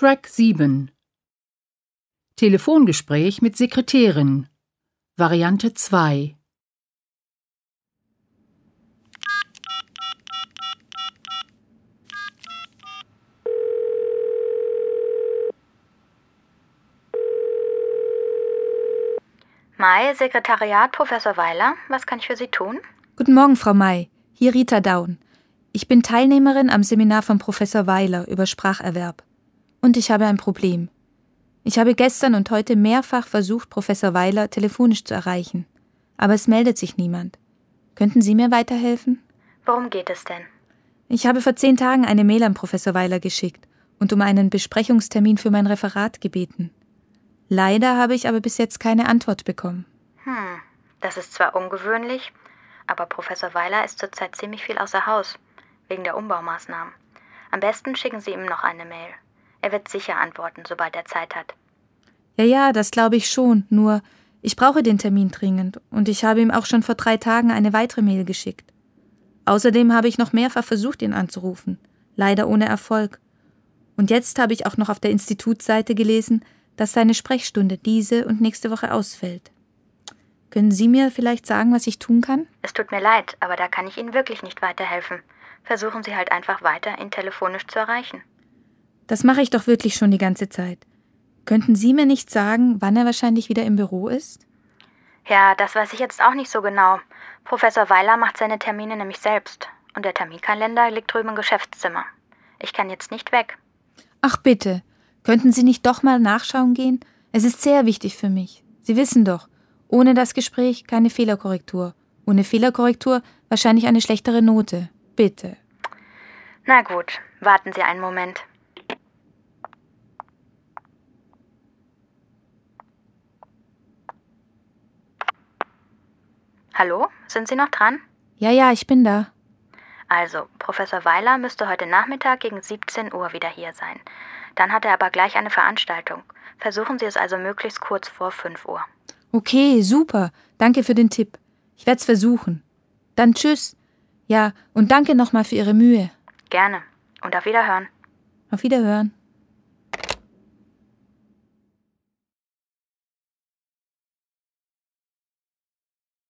Track 7 Telefongespräch mit Sekretärin Variante 2 Mai, Sekretariat, Professor Weiler. Was kann ich für Sie tun? Guten Morgen, Frau May. Hier Rita Daun. Ich bin Teilnehmerin am Seminar von Professor Weiler über Spracherwerb. Und ich habe ein Problem. Ich habe gestern und heute mehrfach versucht, Professor Weiler telefonisch zu erreichen. Aber es meldet sich niemand. Könnten Sie mir weiterhelfen? Worum geht es denn? Ich habe vor zehn Tagen eine Mail an Professor Weiler geschickt und um einen Besprechungstermin für mein Referat gebeten. Leider habe ich aber bis jetzt keine Antwort bekommen. Hm, das ist zwar ungewöhnlich, aber Professor Weiler ist zurzeit ziemlich viel außer Haus, wegen der Umbaumaßnahmen. Am besten schicken Sie ihm noch eine Mail. Er wird sicher antworten, sobald er Zeit hat. Ja, ja, das glaube ich schon, nur ich brauche den Termin dringend und ich habe ihm auch schon vor drei Tagen eine weitere Mail geschickt. Außerdem habe ich noch mehrfach versucht, ihn anzurufen, leider ohne Erfolg. Und jetzt habe ich auch noch auf der Institutsseite gelesen, dass seine Sprechstunde diese und nächste Woche ausfällt. Können Sie mir vielleicht sagen, was ich tun kann? Es tut mir leid, aber da kann ich Ihnen wirklich nicht weiterhelfen. Versuchen Sie halt einfach weiter, ihn telefonisch zu erreichen. Das mache ich doch wirklich schon die ganze Zeit. Könnten Sie mir nicht sagen, wann er wahrscheinlich wieder im Büro ist? Ja, das weiß ich jetzt auch nicht so genau. Professor Weiler macht seine Termine nämlich selbst. Und der Terminkalender liegt drüben im Geschäftszimmer. Ich kann jetzt nicht weg. Ach bitte, Könnten Sie nicht doch mal nachschauen gehen? Es ist sehr wichtig für mich. Sie wissen doch, ohne das Gespräch keine Fehlerkorrektur. Ohne Fehlerkorrektur wahrscheinlich eine schlechtere Note. Bitte. Na gut, warten Sie einen Moment. Hallo, sind Sie noch dran? Ja, ja, ich bin da. Also, Professor Weiler müsste heute Nachmittag gegen 17 Uhr wieder hier sein. Dann hat er aber gleich eine Veranstaltung. Versuchen Sie es also möglichst kurz vor 5 Uhr. Okay, super. Danke für den Tipp. Ich werde es versuchen. Dann tschüss. Ja, und danke nochmal für Ihre Mühe. Gerne. Und auf Wiederhören. Auf Wiederhören.